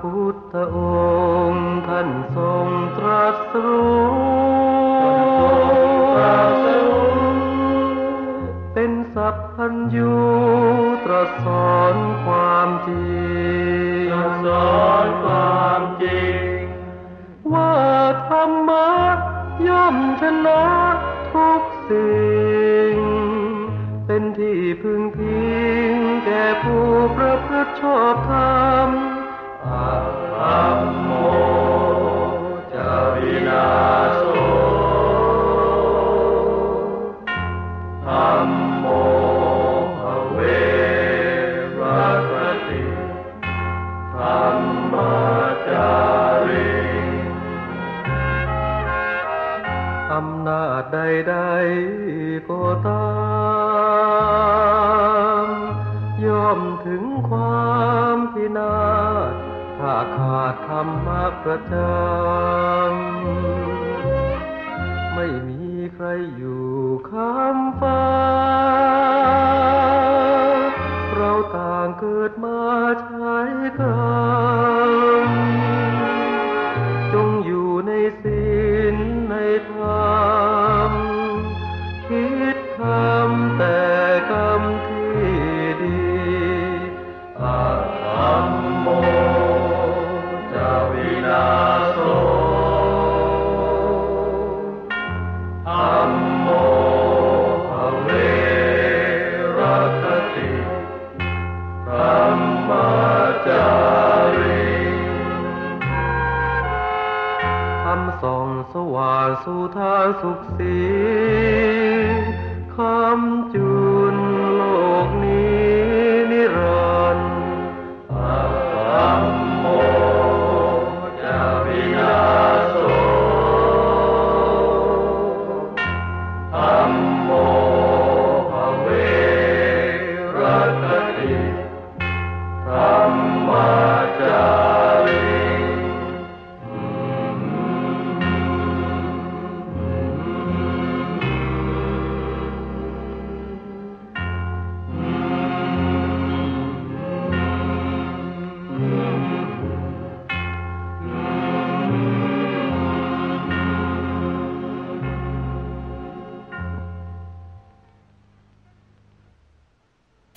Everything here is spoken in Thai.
พุทธองค์ท่านทรงตรัสรู้เป็นสัพพัญญูตรัสสอนความจริง นะทุกสิ่ง เป็นที่พึ่งพิำนาจใดก็ตามย่อมถึงความพินาศถ้าขาดธรรมะประจำไม่มีใครอยู่ข้ามฟ้า เราต่างเกิดมาใช้กรรม สว่างสู่ทางสุขสีคำจุนโลกนี้